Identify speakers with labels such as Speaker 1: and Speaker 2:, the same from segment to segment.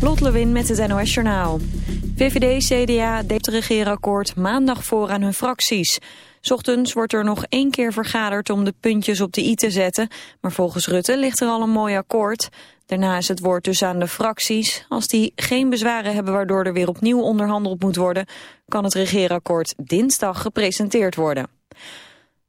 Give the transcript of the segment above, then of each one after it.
Speaker 1: Lot Lewin met het NOS Journaal. VVD, CDA deed het regeerakkoord maandag voor aan hun fracties. Ochtends wordt er nog één keer vergaderd om de puntjes op de i te zetten. Maar volgens Rutte ligt er al een mooi akkoord. Daarna is het woord dus aan de fracties. Als die geen bezwaren hebben waardoor er weer opnieuw onderhandeld moet worden... kan het regeerakkoord dinsdag gepresenteerd worden.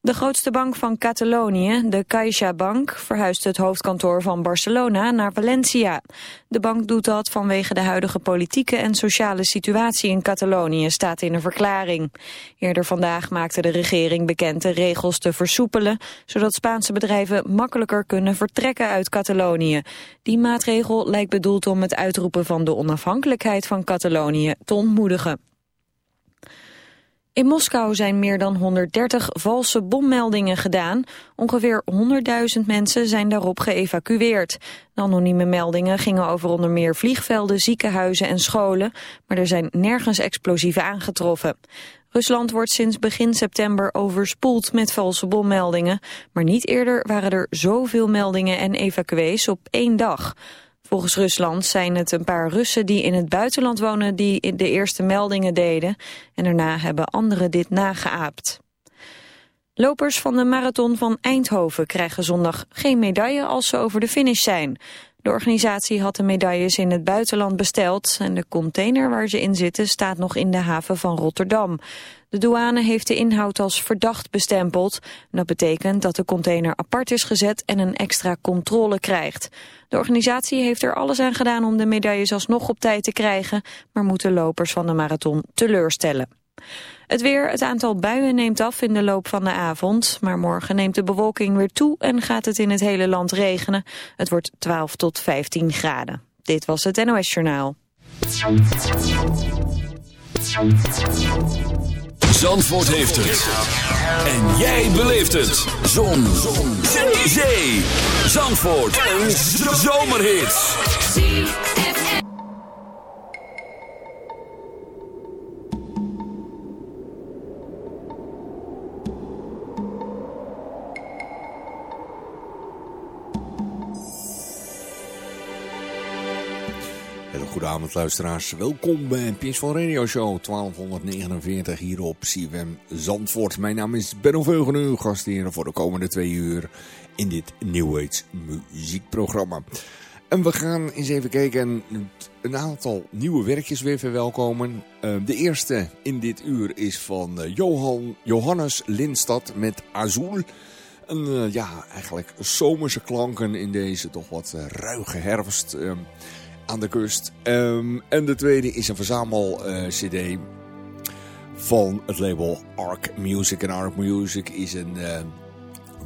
Speaker 1: De grootste bank van Catalonië, de CaixaBank, verhuist het hoofdkantoor van Barcelona naar Valencia. De bank doet dat vanwege de huidige politieke en sociale situatie in Catalonië, staat in een verklaring. Eerder vandaag maakte de regering bekend de regels te versoepelen, zodat Spaanse bedrijven makkelijker kunnen vertrekken uit Catalonië. Die maatregel lijkt bedoeld om het uitroepen van de onafhankelijkheid van Catalonië te ontmoedigen. In Moskou zijn meer dan 130 valse bommeldingen gedaan. Ongeveer 100.000 mensen zijn daarop geëvacueerd. De anonieme meldingen gingen over onder meer vliegvelden, ziekenhuizen en scholen. Maar er zijn nergens explosieven aangetroffen. Rusland wordt sinds begin september overspoeld met valse bommeldingen. Maar niet eerder waren er zoveel meldingen en evacuees op één dag. Volgens Rusland zijn het een paar Russen die in het buitenland wonen die de eerste meldingen deden. En daarna hebben anderen dit nageaapt. Lopers van de marathon van Eindhoven krijgen zondag geen medaille als ze over de finish zijn. De organisatie had de medailles in het buitenland besteld en de container waar ze in zitten staat nog in de haven van Rotterdam. De douane heeft de inhoud als verdacht bestempeld. Dat betekent dat de container apart is gezet en een extra controle krijgt. De organisatie heeft er alles aan gedaan om de medailles alsnog op tijd te krijgen, maar moeten lopers van de marathon teleurstellen. Het weer, het aantal buien neemt af in de loop van de avond. Maar morgen neemt de bewolking weer toe en gaat het in het hele land regenen. Het wordt 12 tot 15 graden. Dit was het NOS Journaal.
Speaker 2: Zandvoort heeft het. En jij beleeft het. Zon. Zon. Zee. Zandvoort. Een zomerhit
Speaker 3: Goedenavond luisteraars, welkom bij Peaceful Radio Show 1249 hier op CWM Zandvoort. Mijn naam is Benno Veugen, uw gastheer voor de komende twee uur in dit New Age muziekprogramma. En we gaan eens even kijken een aantal nieuwe werkjes weer verwelkomen. Eh, de eerste in dit uur is van eh, Johan, Johannes Lindstad met Azul. Een, uh, ja, eigenlijk zomerse klanken in deze toch wat ruige herfst... Ehm, aan de kust. Um, en de tweede is een verzamel-cd uh, van het label Arc Music. En Arc Music is een uh,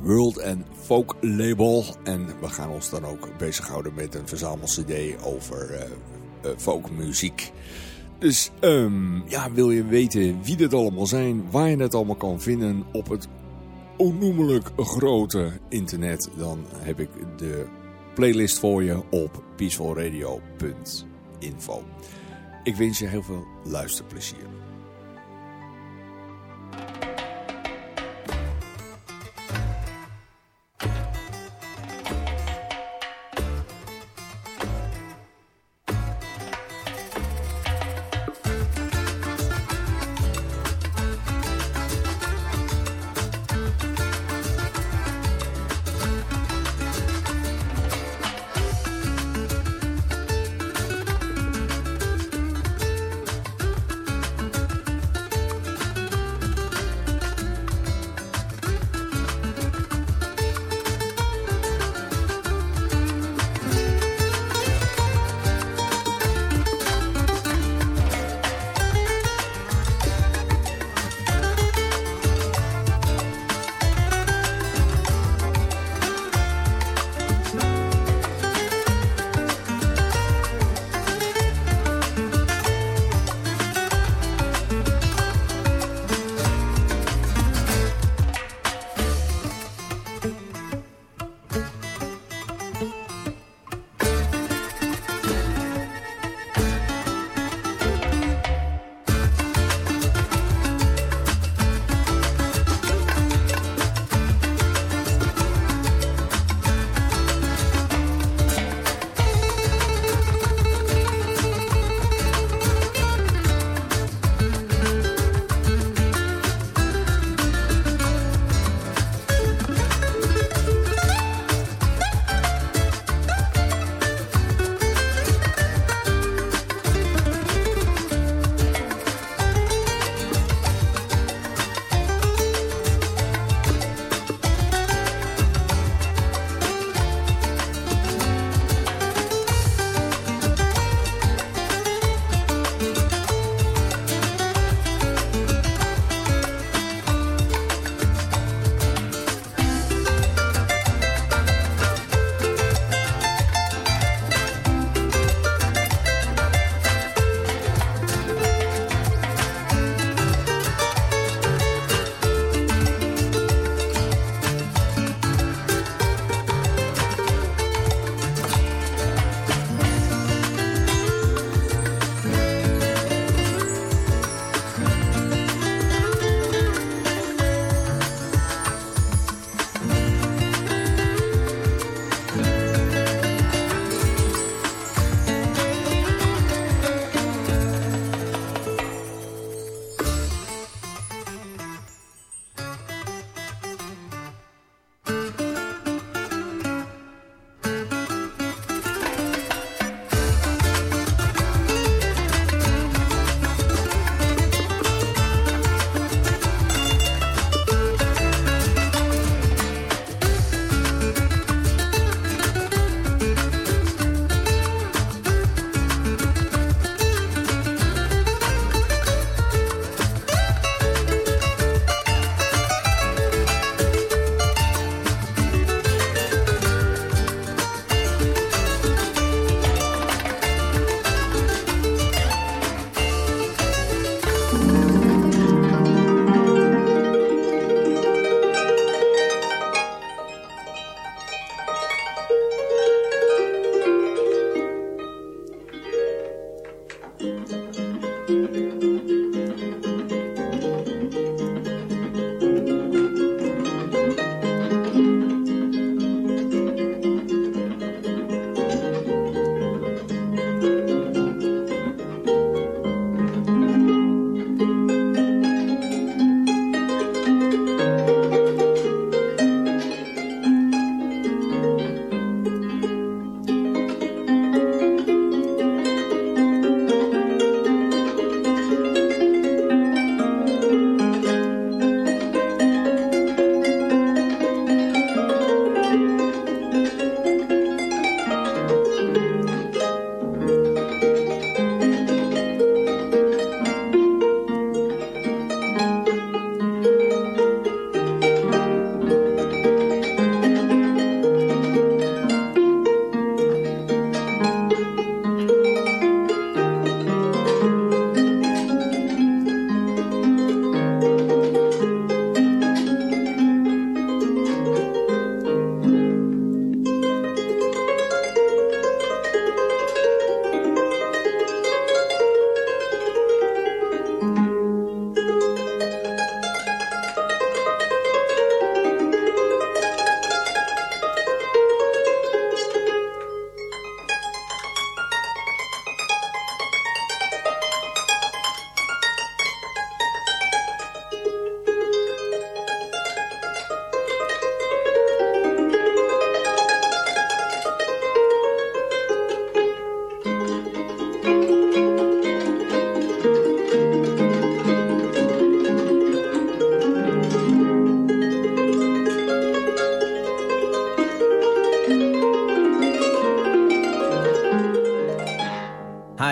Speaker 3: world and folk label. En we gaan ons dan ook bezighouden met een verzamel-cd over uh, folkmuziek. Dus um, ja, wil je weten wie dit allemaal zijn, waar je het allemaal kan vinden op het onnoemelijk grote internet, dan heb ik de playlist voor je op peacefulradio.info. Ik wens je heel veel luisterplezier.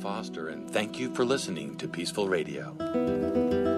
Speaker 4: Jeff Oster, and thank you for listening to Peaceful Radio.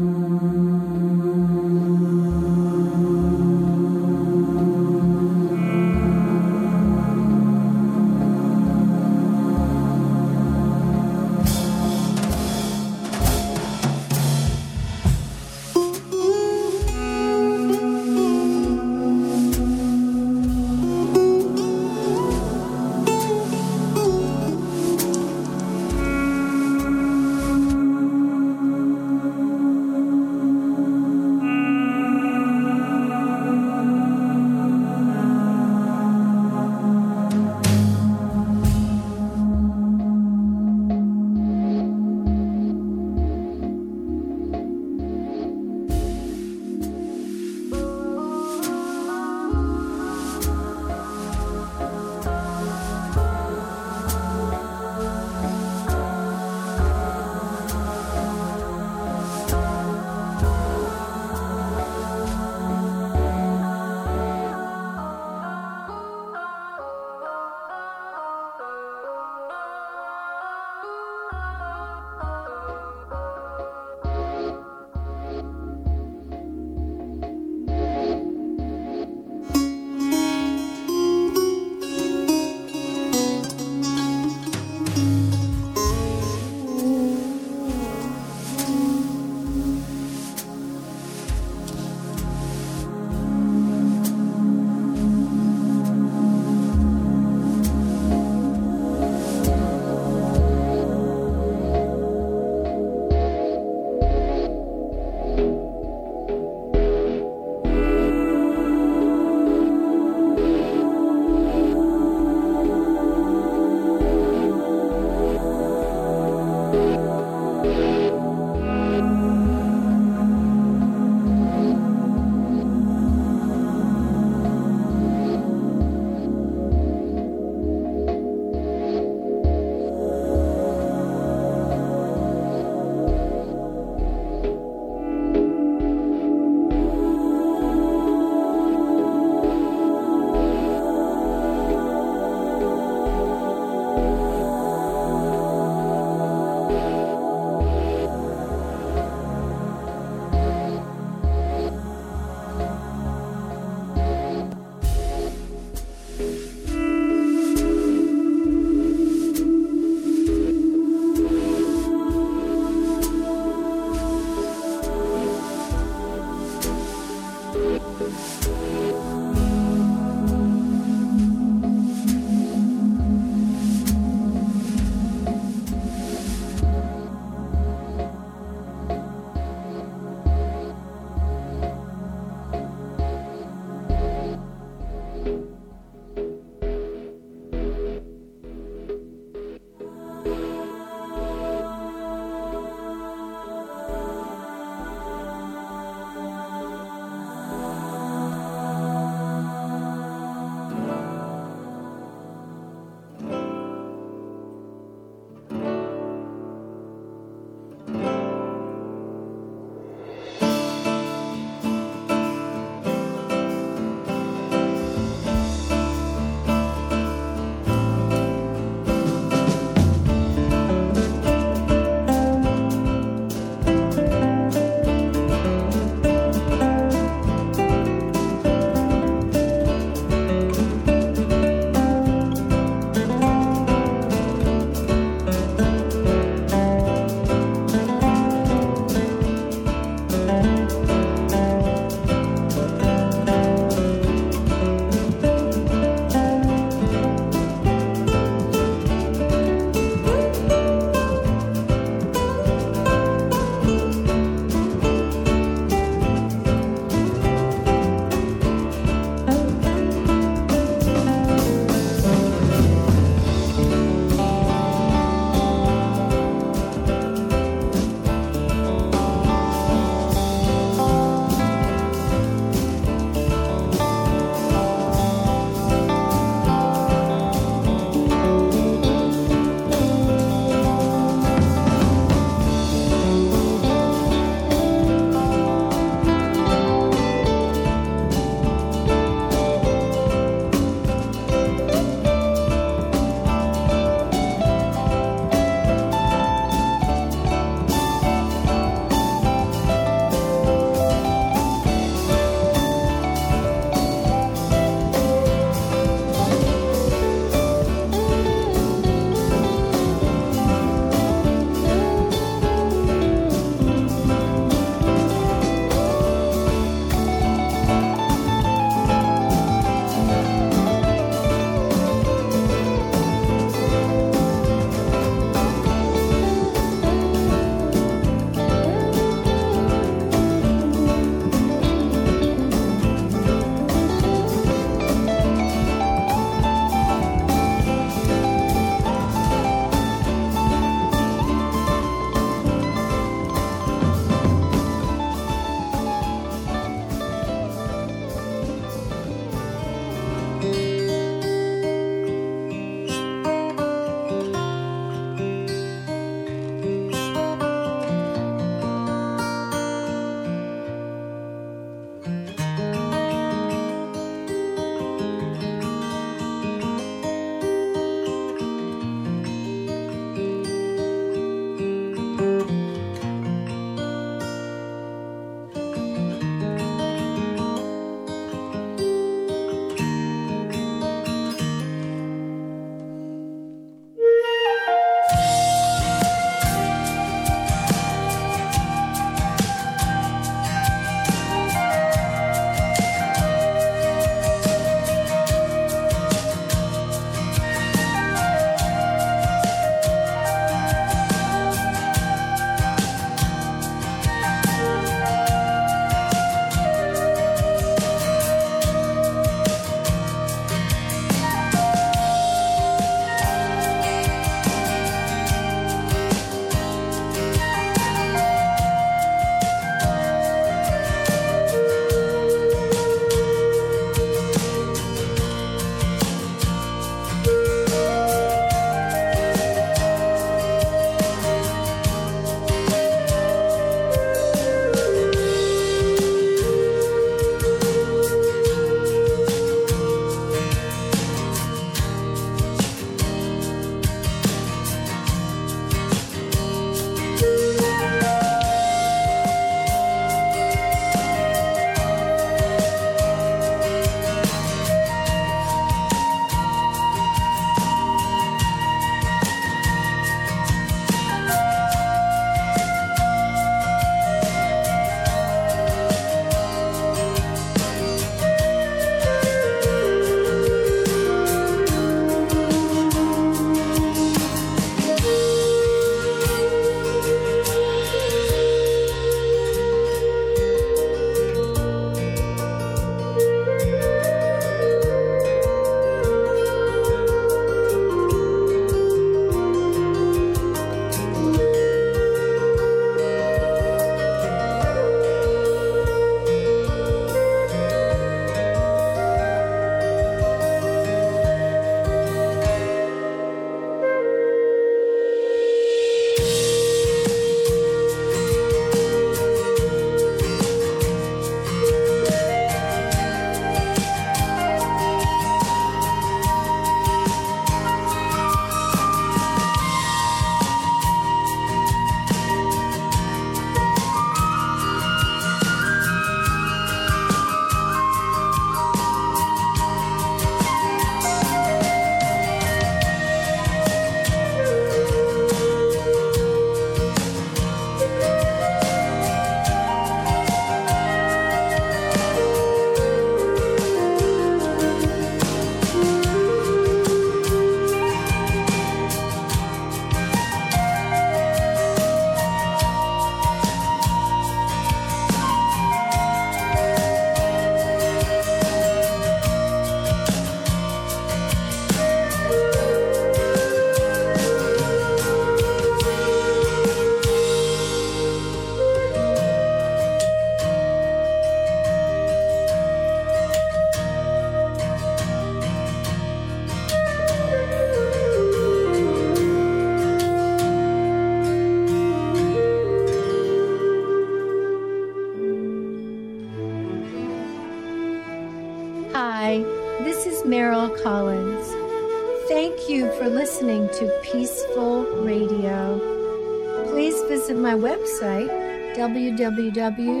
Speaker 5: love you.